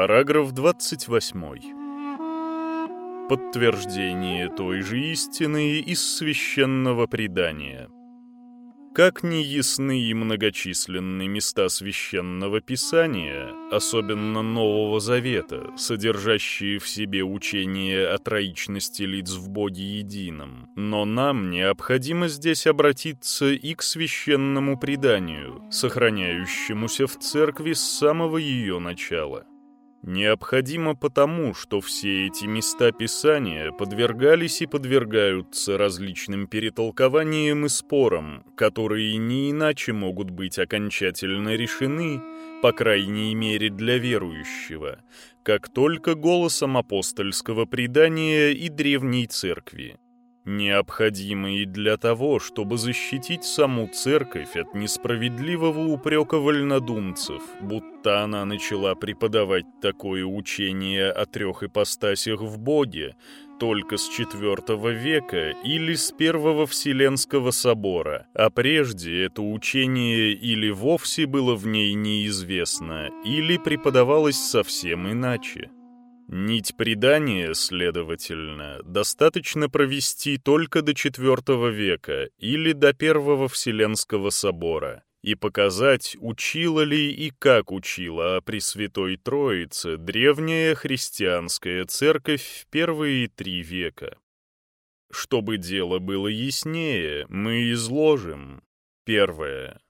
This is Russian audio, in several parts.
Параграф 28. Подтверждение той же истины из священного предания. Как не ясны и многочисленны места священного писания, особенно Нового Завета, содержащие в себе учение о троичности лиц в Боге едином, но нам необходимо здесь обратиться и к священному преданию, сохраняющемуся в церкви с самого ее начала. Необходимо потому, что все эти места Писания подвергались и подвергаются различным перетолкованиям и спорам, которые не иначе могут быть окончательно решены, по крайней мере для верующего, как только голосом апостольского предания и древней церкви необходимые для того, чтобы защитить саму церковь от несправедливого упрека вольнодумцев, будто она начала преподавать такое учение о трех ипостасях в Боге только с IV века или с Первого Вселенского собора, а прежде это учение или вовсе было в ней неизвестно, или преподавалось совсем иначе. Нить предания, следовательно, достаточно провести только до IV века или до Первого Вселенского собора и показать, учила ли и как учила о Пресвятой Троице древняя христианская церковь в первые три века. Чтобы дело было яснее, мы изложим. Первое.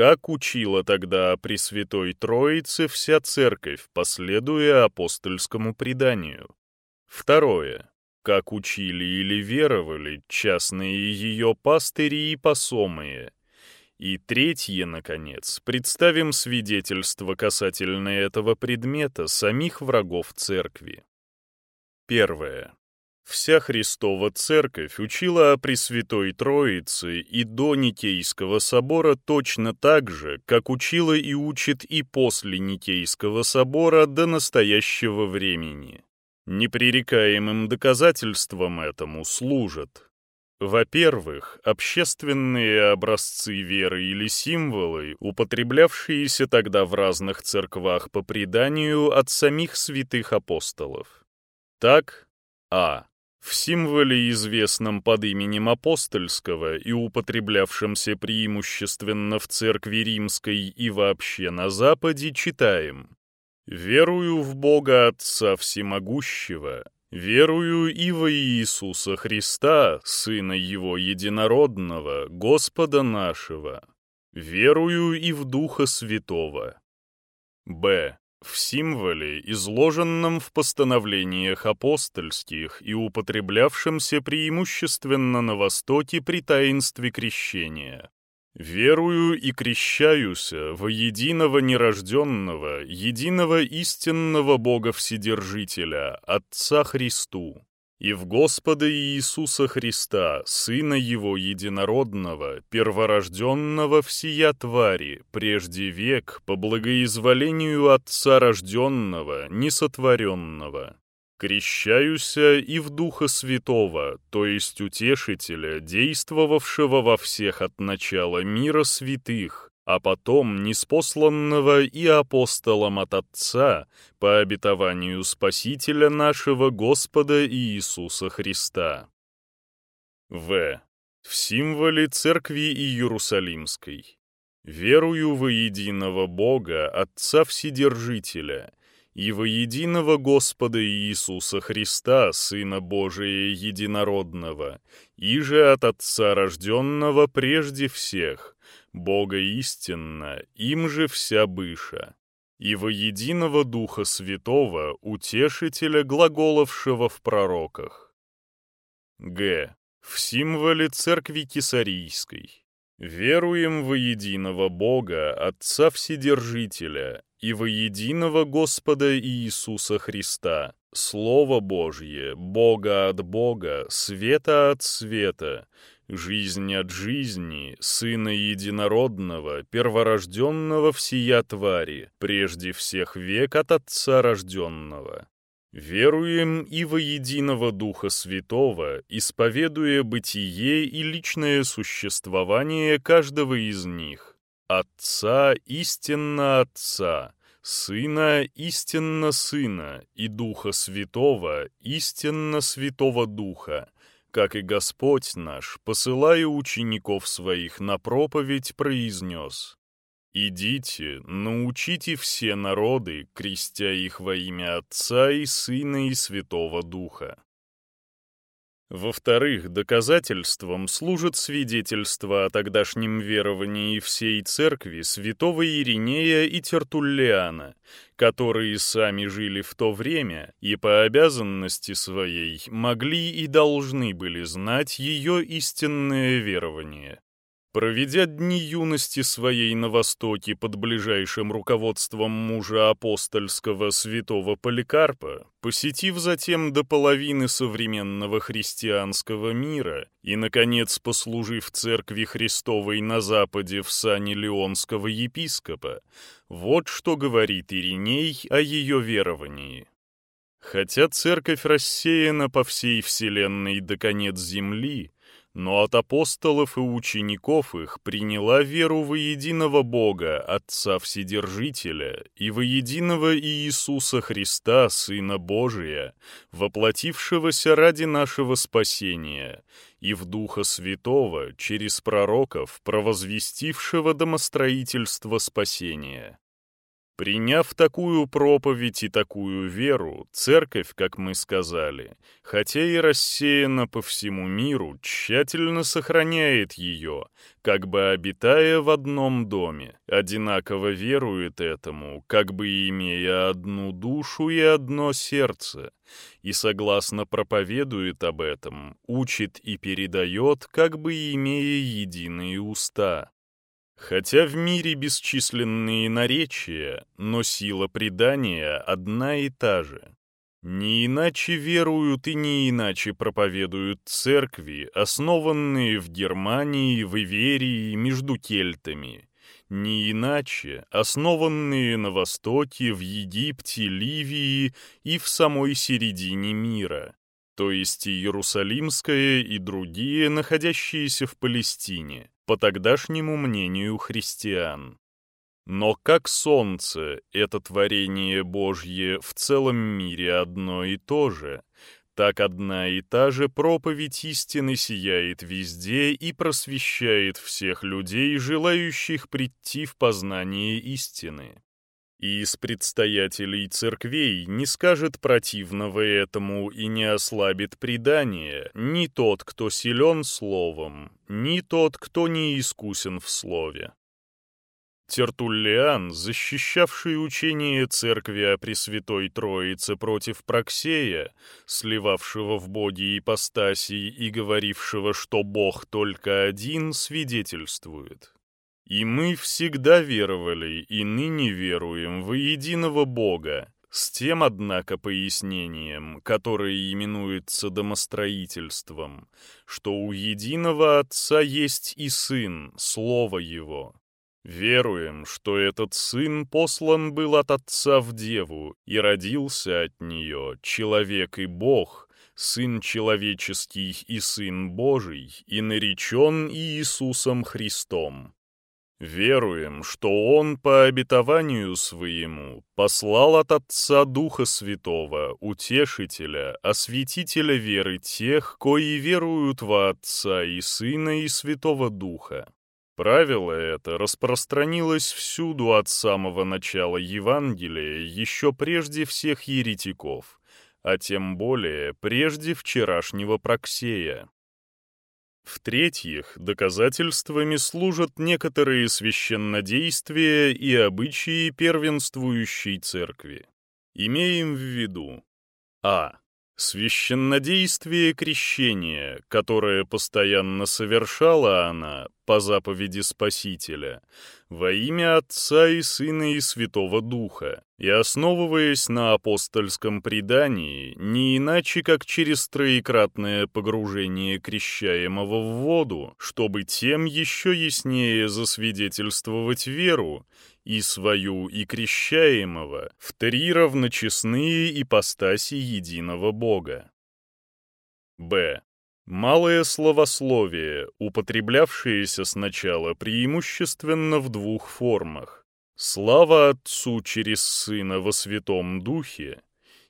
Как учила тогда о Пресвятой Троице вся церковь, последуя апостольскому преданию. Второе. Как учили или веровали частные ее пастыри и посомые. И третье, наконец, представим свидетельство касательно этого предмета самих врагов церкви. Первое. Вся Христова Церковь учила о Пресвятой Троице и до Никейского собора точно так же, как учила и учит и после Никейского собора до настоящего времени. Непререкаемым доказательством этому служат во-первых, общественные образцы веры или символы, употреблявшиеся тогда в разных церквах по преданию от самих святых апостолов. Так, а. В символе, известном под именем апостольского и употреблявшемся преимущественно в церкви римской и вообще на Западе, читаем «Верую в Бога Отца Всемогущего, верую и во Иисуса Христа, Сына Его Единородного, Господа нашего, верую и в Духа Святого». Б в символе, изложенном в постановлениях апостольских и употреблявшемся преимущественно на Востоке при таинстве крещения. «Верую и крещаюся во единого нерожденного, единого истинного Бога Вседержителя, Отца Христу, и в Господа Иисуса Христа, Сына Его Единородного, Перворожденного всея твари, прежде век, по благоизволению Отца Рожденного, Несотворенного. Крещаюся и в Духа Святого, то есть Утешителя, действовавшего во всех от начала мира святых, а потом неспосланного и апостолом от Отца по обетованию Спасителя нашего Господа Иисуса Христа. В. В символе Церкви Иерусалимской. Верую во единого Бога, Отца Вседержителя, и во единого Господа Иисуса Христа, Сына Божия Единородного, и же от Отца рожденного прежде всех, Бога истинно, им же вся быша, и во единого Духа Святого, утешителя, глаголовшего в пророках. Г. В символе Церкви Кесарийской. Веруем во единого Бога, Отца Вседержителя, и во единого Господа Иисуса Христа, Слово Божье, Бога от Бога, света от света, жизнь от жизни, Сына Единородного, Перворожденного всея твари, прежде всех век от Отца Рожденного. Веруем и во единого Духа Святого, исповедуя бытие и личное существование каждого из них. Отца истинно Отца, Сына истинно Сына и Духа Святого истинно Святого Духа, как и Господь наш, посылая учеников своих на проповедь, произнес «Идите, научите все народы, крестя их во имя Отца и Сына и Святого Духа». Во-вторых, доказательством служит свидетельство о тогдашнем веровании всей церкви святого Иринея и Тертуллиана, которые сами жили в то время и по обязанности своей могли и должны были знать ее истинное верование. Проведя дни юности своей на Востоке под ближайшим руководством мужа апостольского святого Поликарпа, посетив затем до половины современного христианского мира и, наконец, послужив церкви Христовой на Западе в сане Леонского епископа, вот что говорит Ириней о ее веровании. Хотя церковь рассеяна по всей вселенной до конец земли, но от апостолов и учеников их приняла веру во единого Бога, Отца Вседержителя, и во единого Иисуса Христа, Сына Божия, воплотившегося ради нашего спасения, и в Духа Святого, через пророков, провозвестившего домостроительство спасения. Приняв такую проповедь и такую веру, церковь, как мы сказали, хотя и рассеяна по всему миру, тщательно сохраняет ее, как бы обитая в одном доме, одинаково верует этому, как бы имея одну душу и одно сердце, и согласно проповедует об этом, учит и передает, как бы имея единые уста. Хотя в мире бесчисленные наречия, но сила предания одна и та же. Не иначе веруют и не иначе проповедуют церкви, основанные в Германии, в Иверии, между кельтами. Не иначе основанные на Востоке, в Египте, Ливии и в самой середине мира, то есть Иерусалимская и другие, находящиеся в Палестине по тогдашнему мнению христиан. Но как солнце, это творение Божье в целом мире одно и то же, так одна и та же проповедь истины сияет везде и просвещает всех людей, желающих прийти в познание истины и из предстоятелей церквей не скажет противного этому и не ослабит предание ни тот, кто силен словом, ни тот, кто не искусен в слове. Тертуллиан, защищавший учение церкви о Пресвятой Троице против Проксея, сливавшего в боге ипостасий и говорившего, что Бог только один, свидетельствует. И мы всегда веровали и ныне веруем в единого Бога, с тем, однако, пояснением, которое именуется домостроительством, что у единого Отца есть и Сын, Слово Его. Веруем, что этот Сын послан был от Отца в Деву и родился от нее, человек и Бог, Сын человеческий и Сын Божий, и наречен Иисусом Христом. Веруем, что Он по обетованию своему послал от Отца Духа Святого, Утешителя, Осветителя веры тех, кои веруют во Отца и Сына и Святого Духа. Правило это распространилось всюду от самого начала Евангелия, еще прежде всех еретиков, а тем более прежде вчерашнего Проксея. В-третьих, доказательствами служат некоторые священнодействия и обычаи первенствующей церкви. Имеем в виду а. Священнодействие крещения, которое постоянно совершала она по заповеди Спасителя, во имя Отца и Сына и Святого Духа, и основываясь на апостольском предании, не иначе как через троекратное погружение крещаемого в воду, чтобы тем еще яснее засвидетельствовать веру, и свою, и крещаемого в три равночестные ипостаси единого Бога. Б. Малое словословие, употреблявшееся сначала преимущественно в двух формах «Слава Отцу через Сына во Святом Духе»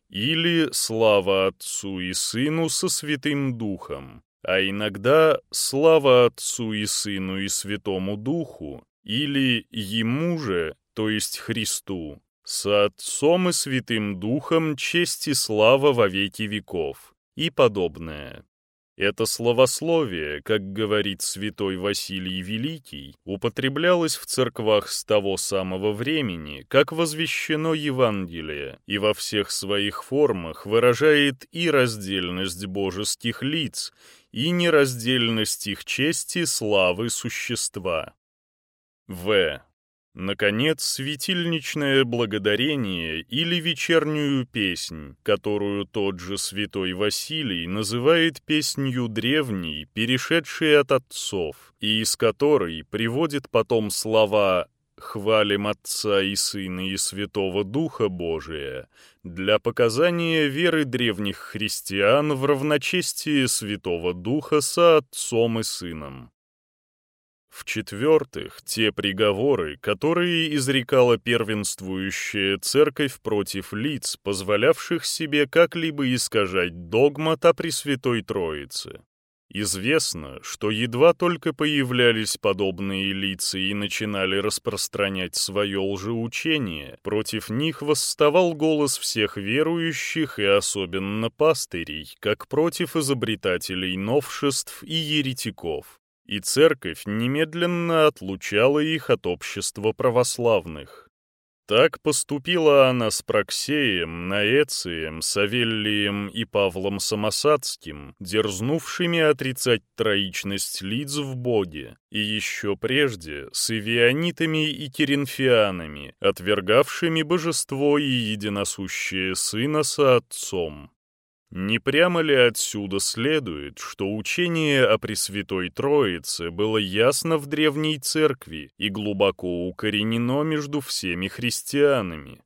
или «Слава Отцу и Сыну со Святым Духом», а иногда «Слава Отцу и Сыну и Святому Духу» или «Ему же», то есть Христу, со Отцом и Святым Духом честь и слава во веки веков и подобное. Это словословие, как говорит святой Василий Великий, употреблялось в церквах с того самого времени, как возвещено Евангелие, и во всех своих формах выражает и раздельность божеских лиц, и нераздельность их чести, славы, существа. В. Наконец, светильничное благодарение или вечернюю песнь, которую тот же святой Василий называет песнью древней, перешедшей от отцов, и из которой приводит потом слова «хвалим Отца и Сына и Святого Духа Божия» для показания веры древних христиан в равночестие Святого Духа со Отцом и Сыном. В-четвертых, те приговоры, которые изрекала первенствующая церковь против лиц, позволявших себе как-либо искажать догмат о Пресвятой Троице. Известно, что едва только появлялись подобные лица и начинали распространять свое лжеучение, против них восставал голос всех верующих и особенно пастырей, как против изобретателей новшеств и еретиков и церковь немедленно отлучала их от общества православных. Так поступила она с Проксеем, Наэцием, Савеллием и Павлом Самосадским, дерзнувшими отрицать троичность лиц в Боге, и еще прежде с ивионитами и керенфианами, отвергавшими божество и единосущее Сына со Отцом. Не прямо ли отсюда следует, что учение о Пресвятой Троице было ясно в Древней Церкви и глубоко укоренено между всеми христианами?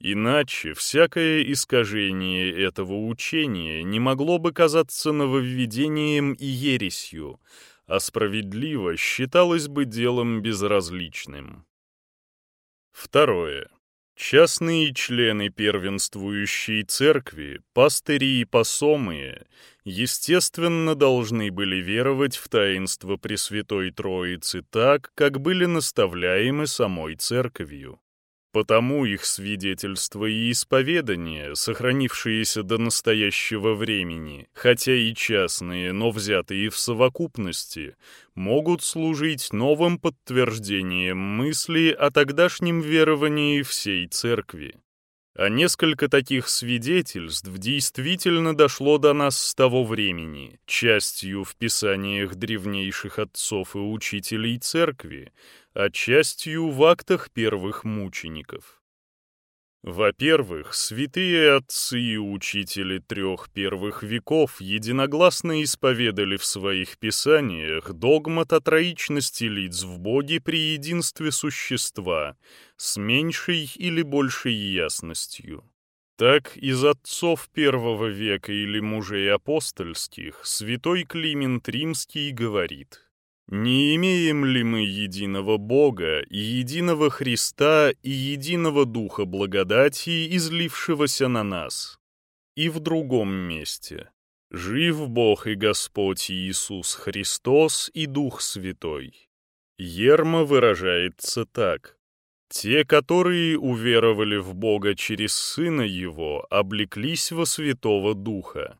Иначе всякое искажение этого учения не могло бы казаться нововведением и ересью, а справедливо считалось бы делом безразличным. Второе. Частные члены первенствующей церкви, пастыри и посомые, естественно, должны были веровать в таинство Пресвятой Троицы так, как были наставляемы самой церковью. Потому их свидетельства и исповедания, сохранившиеся до настоящего времени, хотя и частные, но взятые в совокупности, могут служить новым подтверждением мысли о тогдашнем веровании всей церкви. А несколько таких свидетельств действительно дошло до нас с того времени, частью в писаниях древнейших отцов и учителей церкви, а частью в актах первых мучеников. Во-первых, святые отцы и учители трех первых веков единогласно исповедали в своих писаниях догмат о троичности лиц в Боге при единстве существа с меньшей или большей ясностью. Так из отцов первого века или мужей апостольских святой Климент Римский говорит – не имеем ли мы единого Бога и единого Христа и единого Духа благодати, излившегося на нас? И в другом месте. Жив Бог и Господь Иисус Христос и Дух Святой. Ерма выражается так. Те, которые уверовали в Бога через Сына Его, облеклись во Святого Духа.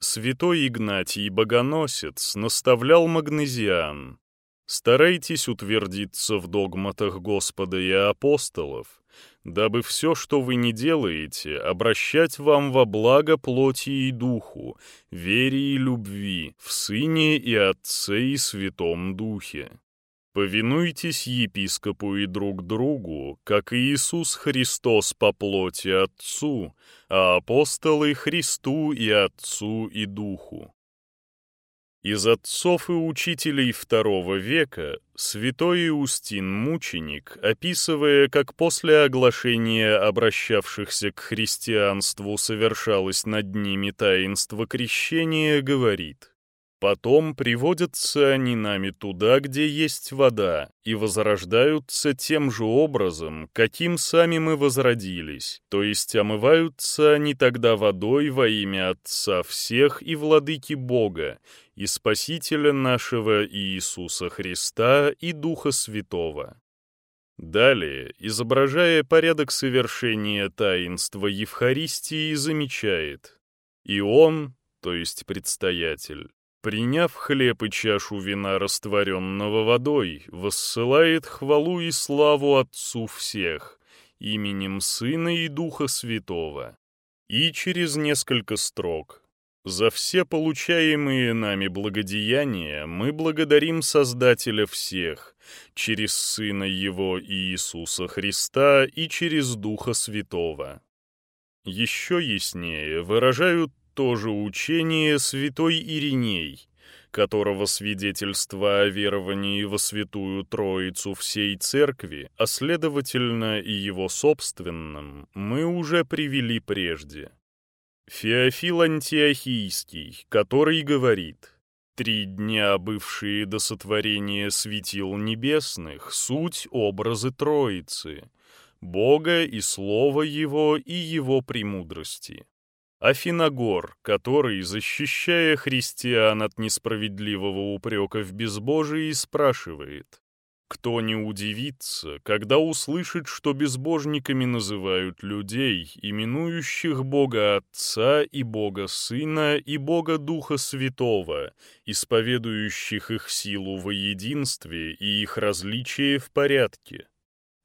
Святой Игнатий Богоносец наставлял Магнезиан. Старайтесь утвердиться в догматах Господа и апостолов, дабы все, что вы не делаете, обращать вам во благо плоти и духу, вере и любви, в Сыне и Отце и Святом Духе. Повинуйтесь епископу и друг другу, как Иисус Христос по плоти Отцу, а апостолы Христу и Отцу и Духу. Из отцов и учителей II века святой Иустин Мученик, описывая, как после оглашения обращавшихся к христианству совершалось над ними таинство крещения, говорит Потом приводятся они нами туда, где есть вода, и возрождаются тем же образом, каким сами мы возродились, то есть омываются они тогда водой во имя Отца всех и Владыки Бога, и Спасителя нашего Иисуса Христа и Духа Святого. Далее, изображая порядок совершения таинства Евхаристии, замечает «И он, то есть предстоятель, приняв хлеб и чашу вина, растворенного водой, воссылает хвалу и славу Отцу всех, именем Сына и Духа Святого. И через несколько строк. За все получаемые нами благодеяния мы благодарим Создателя всех, через Сына Его Иисуса Христа и через Духа Святого. Еще яснее выражают тоже учение святой Ириней, которого свидетельство о веровании во Святую Троицу всей Церкви, а следовательно и его собственном, мы уже привели прежде. Феофил Антиохийский, который говорит «Три дня, бывшие до сотворения светил небесных, суть образы Троицы, Бога и Слова Его и Его премудрости». Афиногор, который, защищая христиан от несправедливого упрека в безбожии, спрашивает, кто не удивится, когда услышит, что безбожниками называют людей, именующих Бога Отца и Бога Сына и Бога Духа Святого, исповедующих их силу во единстве и их различие в порядке?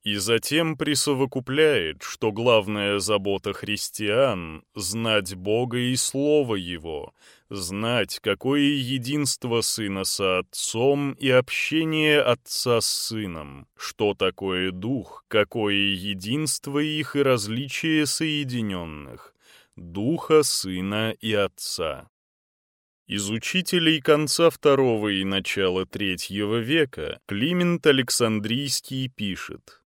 И затем присовокупляет, что главная забота христиан — знать Бога и Слово Его, знать, какое единство Сына со Отцом и общение Отца с Сыном, что такое Дух, какое единство их и различие соединенных, Духа, Сына и Отца. Из учителей конца второго и начала третьего века Климент Александрийский пишет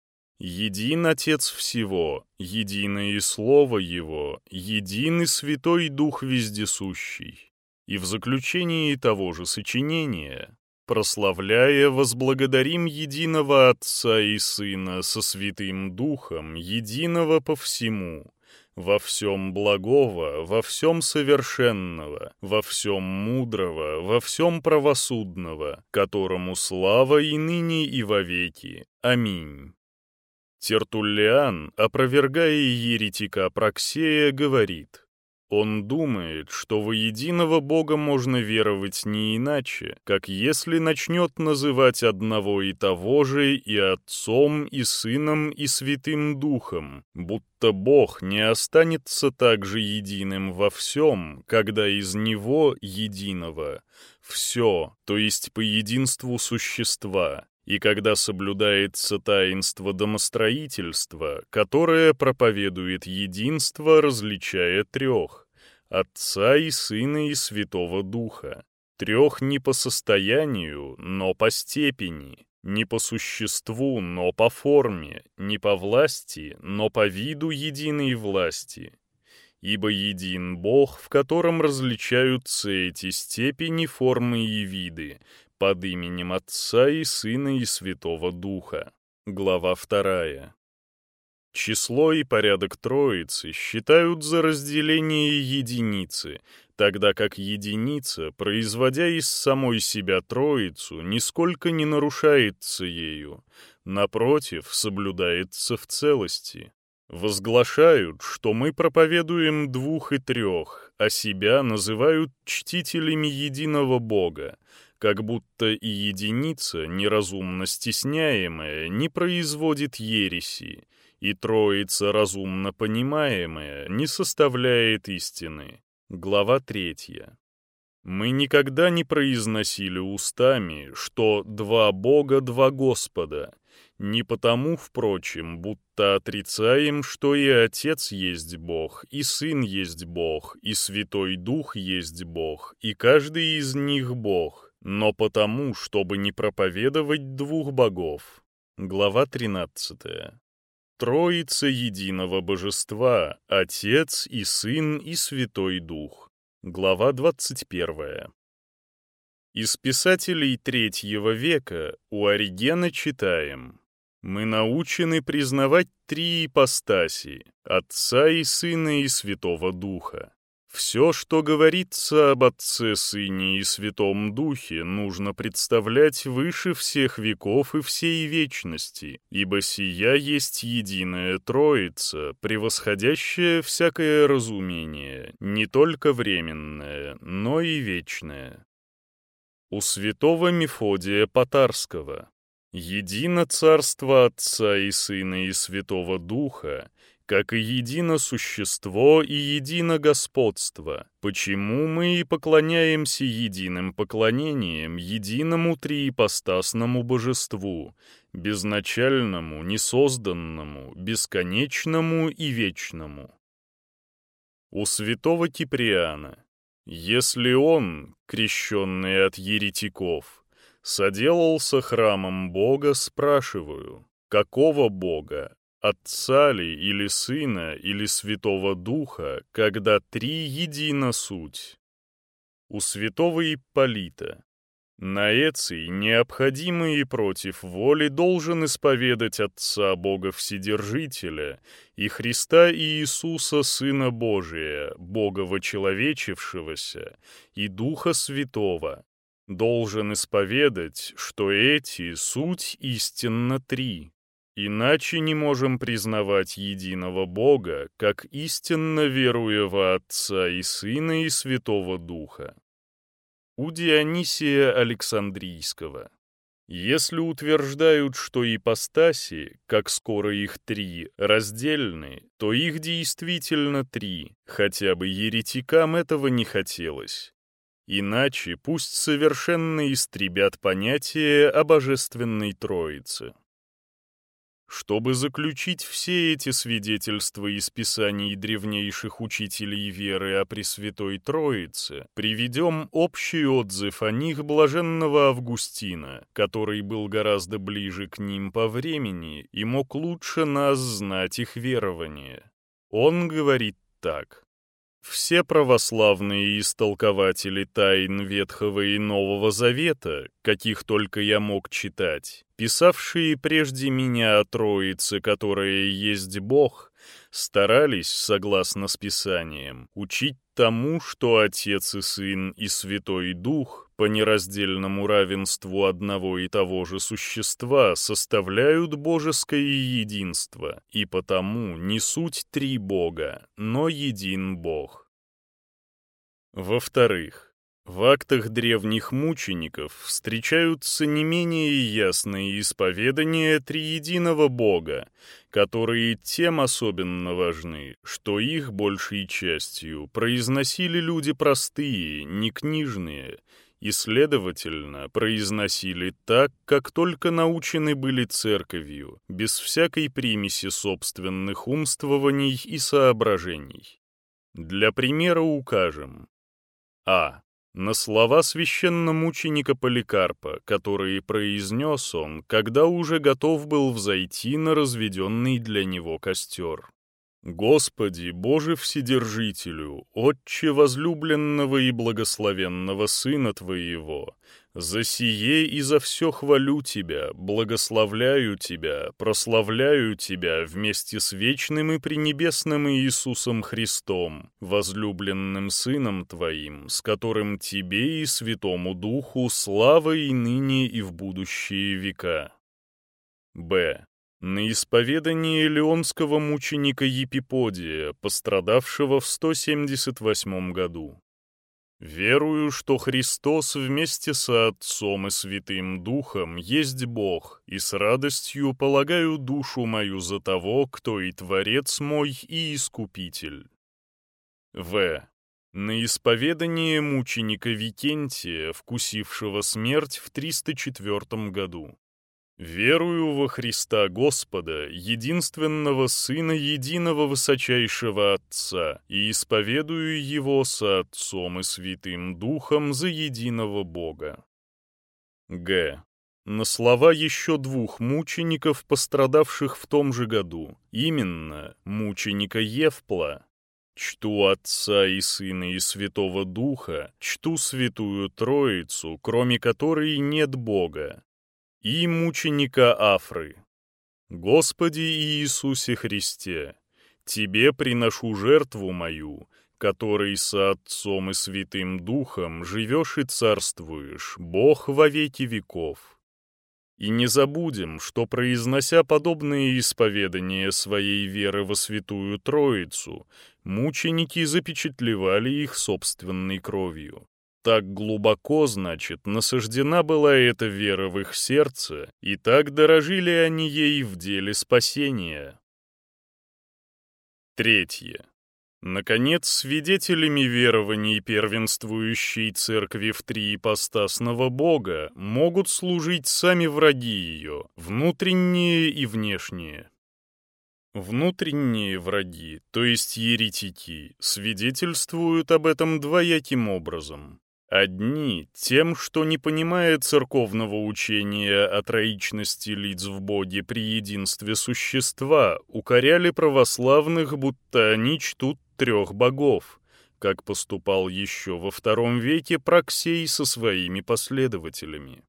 Един Отец всего, единое и Слово Его, единый Святой Дух Вездесущий. И в заключении того же сочинения, прославляя, возблагодарим единого Отца и Сына со Святым Духом, единого по всему, во всем благого, во всем совершенного, во всем мудрого, во всем правосудного, которому слава и ныне и вовеки. Аминь. Тертуллиан, опровергая еретика Проксея, говорит, он думает, что во единого Бога можно веровать не иначе, как если начнет называть одного и того же и Отцом, и Сыном, и Святым Духом, будто Бог не останется также единым во всем, когда из Него, единого, все, то есть по единству существа, и когда соблюдается таинство домостроительства, которое проповедует единство, различая трех — Отца и Сына и Святого Духа, трех не по состоянию, но по степени, не по существу, но по форме, не по власти, но по виду единой власти. Ибо един Бог, в котором различаются эти степени, формы и виды, под именем Отца и Сына и Святого Духа. Глава 2. Число и порядок Троицы считают за разделение единицы, тогда как единица, производя из самой себя Троицу, нисколько не нарушается ею, напротив, соблюдается в целости. Возглашают, что мы проповедуем двух и трех, а себя называют чтителями единого Бога, как будто и единица, неразумно стесняемая, не производит ереси, и троица, разумно понимаемая, не составляет истины. Глава третья. Мы никогда не произносили устами, что «два Бога, два Господа», не потому, впрочем, будто отрицаем, что и Отец есть Бог, и Сын есть Бог, и Святой Дух есть Бог, и каждый из них Бог, но потому, чтобы не проповедовать двух богов. Глава 13. Троица единого божества, Отец и Сын и Святой Дух. Глава 21. Из писателей третьего века у Оригена читаем «Мы научены признавать три ипостаси — Отца и Сына и Святого Духа. Все, что говорится об Отце, Сыне и Святом Духе, нужно представлять выше всех веков и всей вечности, ибо сия есть единая Троица, превосходящая всякое разумение, не только временное, но и вечное. У святого Мефодия Потарского «Едино царство Отца и Сына и Святого Духа, как и едино существо и едино господство, почему мы и поклоняемся единым поклонением единому триипостасному божеству, безначальному, несозданному, бесконечному и вечному. У святого Киприана, если он, крещенный от еретиков, соделался храмом Бога, спрашиваю, какого Бога, Отца ли или Сына или Святого Духа, когда три едина суть. У святого Ипполита Наэций, необходимый и против воли, должен исповедать Отца Бога Вседержителя и Христа Иисуса Сына Божия, Бога вочеловечившегося, и Духа Святого. Должен исповедать, что эти суть истинно три, Иначе не можем признавать единого Бога, как истинно веруя во Отца и Сына и Святого Духа. У Дионисия Александрийского. Если утверждают, что ипостаси, как скоро их три, раздельны, то их действительно три, хотя бы еретикам этого не хотелось. Иначе пусть совершенно истребят понятие о Божественной Троице. Чтобы заключить все эти свидетельства из писаний древнейших учителей веры о Пресвятой Троице, приведем общий отзыв о них блаженного Августина, который был гораздо ближе к ним по времени и мог лучше нас знать их верование. Он говорит так. Все православные истолкователи тайн Ветхого и Нового Завета, каких только я мог читать, писавшие прежде меня о Троице, которая есть Бог, старались, согласно с Писанием, учить тому, что Отец и Сын и Святой Дух по нераздельному равенству одного и того же существа составляют божеское единство, и потому не суть три Бога, но един Бог. Во-вторых, в актах древних мучеников встречаются не менее ясные исповедания триединого Бога, которые тем особенно важны, что их большей частью произносили люди простые, не книжные, и, следовательно, произносили так, как только научены были церковью, без всякой примеси собственных умствований и соображений. Для примера укажем. А. На слова священномученика Поликарпа, которые произнес он, когда уже готов был взойти на разведенный для него костер. Господи, Боже Вседержителю, Отче возлюбленного и благословенного Сына Твоего, за сие и за все хвалю Тебя, благословляю Тебя, прославляю Тебя вместе с вечным и пренебесным Иисусом Христом, возлюбленным Сыном Твоим, с которым Тебе и Святому Духу слава и ныне и в будущие века. Б на исповедание леонского мученика Епиподия, пострадавшего в 178 году. «Верую, что Христос вместе со Отцом и Святым Духом есть Бог, и с радостью полагаю душу мою за того, кто и Творец мой, и Искупитель». В. На исповедание мученика Викентия, вкусившего смерть в 304 году. Верую во Христа Господа, единственного Сына единого высочайшего Отца, и исповедую Его со Отцом и Святым Духом за единого Бога. Г. На слова еще двух мучеников, пострадавших в том же году, именно мученика Евпла, Чту Отца и Сына и Святого Духа, чту Святую Троицу, кроме которой нет Бога, и мученика Афры. Господи Иисусе Христе, Тебе приношу жертву мою, который со Отцом и Святым Духом живешь и царствуешь, Бог во веки веков. И не забудем, что, произнося подобные исповедания своей веры во Святую Троицу, мученики запечатлевали их собственной кровью. Так глубоко, значит, насаждена была эта вера в их сердце, и так дорожили они ей в деле спасения. Третье. Наконец, свидетелями верований первенствующей церкви в три ипостасного Бога могут служить сами враги ее, внутренние и внешние. Внутренние враги, то есть еретики, свидетельствуют об этом двояким образом. Одни тем, что, не понимая церковного учения о троичности лиц в Боге при единстве существа, укоряли православных, будто они чтут трех богов, как поступал еще во втором веке Проксей со своими последователями.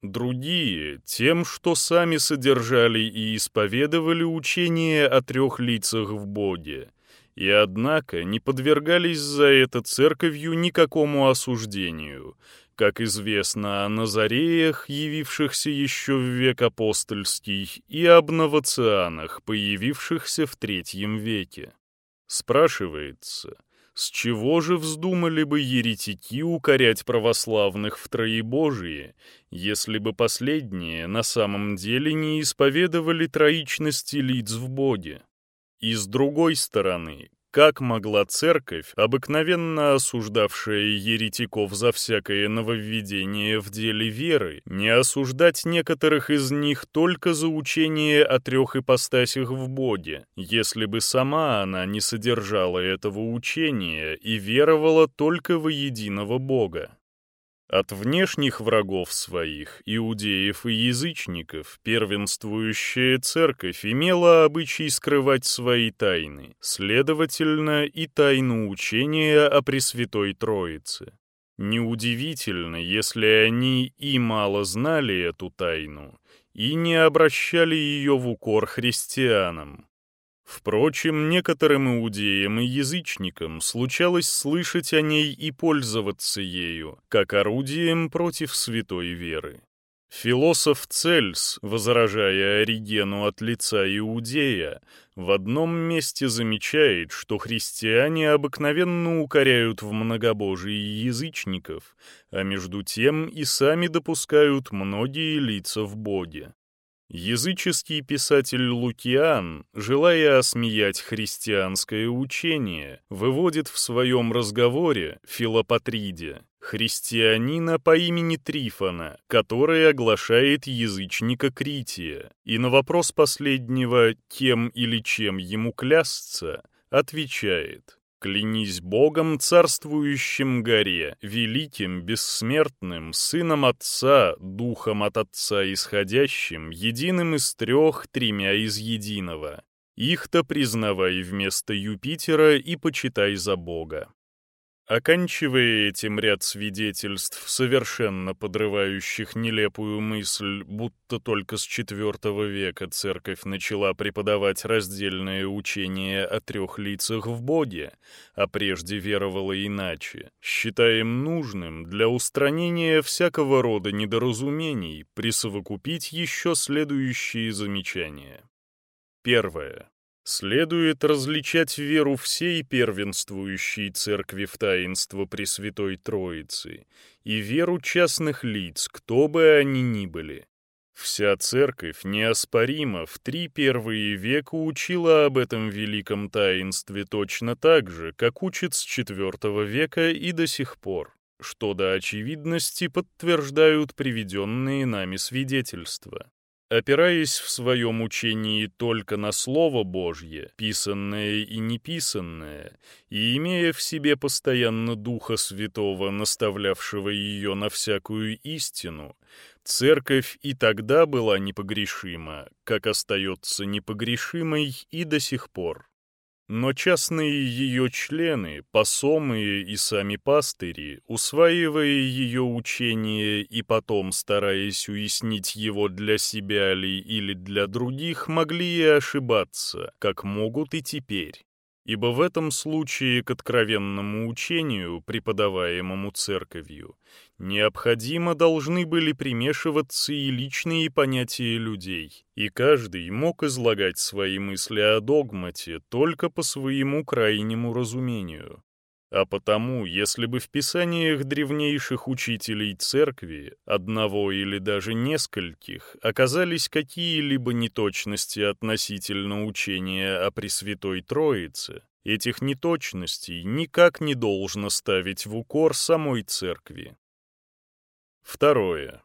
Другие — тем, что сами содержали и исповедовали учение о трех лицах в Боге, и однако не подвергались за это церковью никакому осуждению, как известно о Назареях, явившихся еще в век апостольский, и об новацианах, появившихся в третьем веке. Спрашивается, с чего же вздумали бы еретики укорять православных в Троебожие, если бы последние на самом деле не исповедовали троичности лиц в Боге? И с другой стороны, как могла церковь, обыкновенно осуждавшая еретиков за всякое нововведение в деле веры, не осуждать некоторых из них только за учение о трех ипостасях в Боге, если бы сама она не содержала этого учения и веровала только во единого Бога? От внешних врагов своих, иудеев и язычников, первенствующая церковь имела обычай скрывать свои тайны, следовательно, и тайну учения о Пресвятой Троице. Неудивительно, если они и мало знали эту тайну, и не обращали ее в укор христианам, Впрочем, некоторым иудеям и язычникам случалось слышать о ней и пользоваться ею, как орудием против святой веры. Философ Цельс, возражая Оригену от лица Иудея, в одном месте замечает, что христиане обыкновенно укоряют в многобожии язычников, а между тем и сами допускают многие лица в Боге. Языческий писатель Лукиан, желая осмеять христианское учение, выводит в своем разговоре Филопатриде христианина по имени Трифона, который оглашает язычника Крития, и на вопрос последнего «кем или чем ему клясться» отвечает Клянись Богом, царствующим горе, великим, бессмертным, сыном Отца, духом от Отца исходящим, единым из трех, тремя из единого. Их-то признавай вместо Юпитера и почитай за Бога. Оканчивая этим ряд свидетельств, совершенно подрывающих нелепую мысль, будто только с IV века церковь начала преподавать раздельное учение о трех лицах в Боге, а прежде веровала иначе, считаем нужным для устранения всякого рода недоразумений присовокупить еще следующие замечания. Первое. Следует различать веру всей первенствующей церкви в таинство Пресвятой Троицы и веру частных лиц, кто бы они ни были. Вся церковь неоспоримо в три первые века учила об этом великом таинстве точно так же, как учит с IV века и до сих пор, что до очевидности подтверждают приведенные нами свидетельства. Опираясь в своем учении только на Слово Божье, писанное и неписанное, и имея в себе постоянно Духа Святого, наставлявшего ее на всякую истину, Церковь и тогда была непогрешима, как остается непогрешимой и до сих пор. Но частные ее члены, посомые и сами пастыри, усваивая ее учение и потом стараясь уяснить его для себя ли или для других, могли и ошибаться, как могут и теперь ибо в этом случае к откровенному учению, преподаваемому церковью, необходимо должны были примешиваться и личные понятия людей, и каждый мог излагать свои мысли о догмате только по своему крайнему разумению. А потому, если бы в писаниях древнейших учителей церкви, одного или даже нескольких, оказались какие-либо неточности относительно учения о Пресвятой Троице, этих неточностей никак не должно ставить в укор самой церкви. Второе.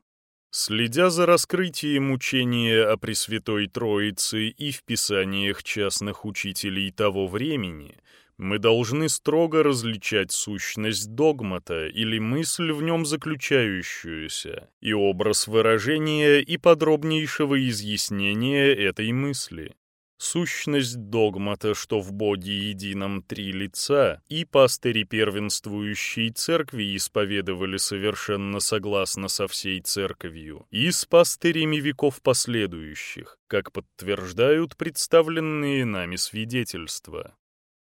Следя за раскрытием учения о Пресвятой Троице и в писаниях частных учителей того времени, мы должны строго различать сущность догмата или мысль в нем заключающуюся, и образ выражения и подробнейшего изъяснения этой мысли. Сущность догмата, что в Боге едином три лица, и пастыри первенствующей церкви исповедовали совершенно согласно со всей церковью, и с пастырями веков последующих, как подтверждают представленные нами свидетельства.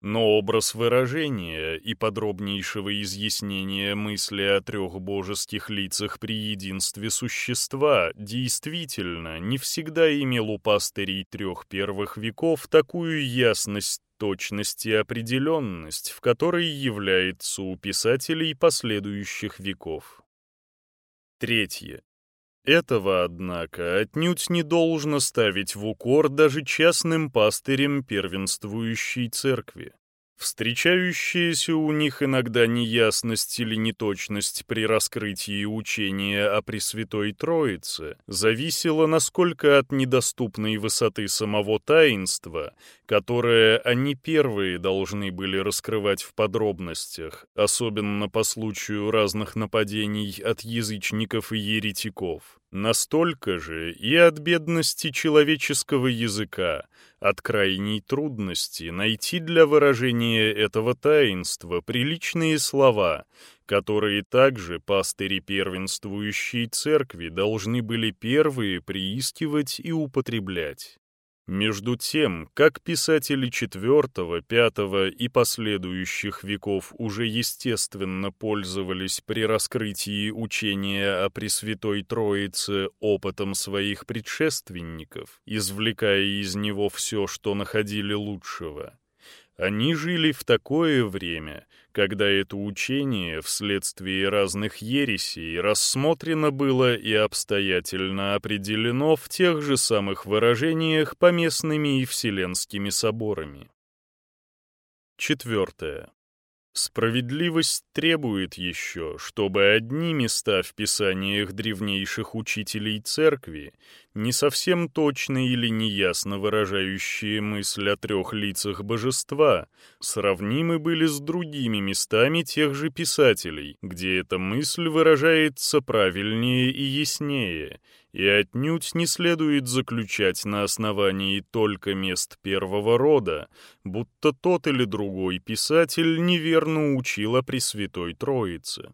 Но образ выражения и подробнейшего изъяснения мысли о трех божеских лицах при единстве существа действительно не всегда имел у пастырей трех первых веков такую ясность, точность и определенность, в которой является у писателей последующих веков. Третье. Этого, однако, отнюдь не должно ставить в укор даже частным пастырям первенствующей церкви. Встречающаяся у них иногда неясность или неточность при раскрытии учения о Пресвятой Троице зависела насколько от недоступной высоты самого таинства, которое они первые должны были раскрывать в подробностях, особенно по случаю разных нападений от язычников и еретиков. Настолько же и от бедности человеческого языка, от крайней трудности найти для выражения этого таинства приличные слова, которые также пастыри первенствующей церкви должны были первые приискивать и употреблять. Между тем, как писатели IV, V и последующих веков уже естественно пользовались при раскрытии учения о Пресвятой Троице опытом своих предшественников, извлекая из него все, что находили лучшего, они жили в такое время, когда это учение вследствие разных ересей рассмотрено было и обстоятельно определено в тех же самых выражениях поместными и вселенскими соборами. Четвертое. Справедливость требует еще, чтобы одни места в писаниях древнейших учителей церкви, не совсем точно или неясно выражающие мысль о трех лицах божества, сравнимы были с другими местами тех же писателей, где эта мысль выражается правильнее и яснее, и отнюдь не следует заключать на основании только мест первого рода, будто тот или другой писатель неверно учил о Пресвятой Троице.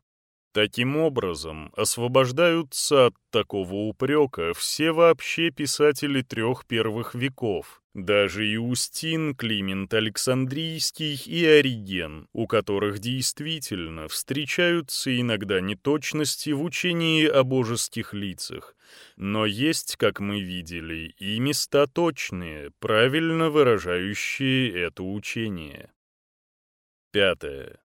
Таким образом, освобождаются от такого упрека все вообще писатели трех первых веков, даже Иустин, Климент Александрийский и Ориген, у которых действительно встречаются иногда неточности в учении о божеских лицах, но есть, как мы видели, и места точные, правильно выражающие это учение. Пятое.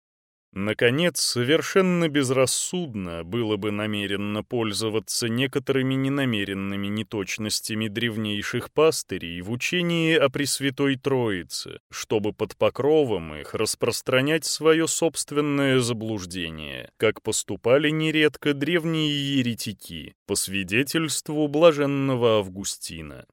Наконец, совершенно безрассудно было бы намеренно пользоваться некоторыми ненамеренными неточностями древнейших пастырей в учении о Пресвятой Троице, чтобы под покровом их распространять свое собственное заблуждение, как поступали нередко древние еретики, по свидетельству блаженного Августина.